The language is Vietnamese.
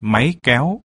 máy kéo.